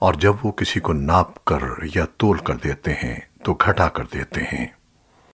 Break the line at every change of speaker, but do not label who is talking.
और जब वो किसी को नाप कर या तोल कर देते हैं तो घटा कर देते हैं।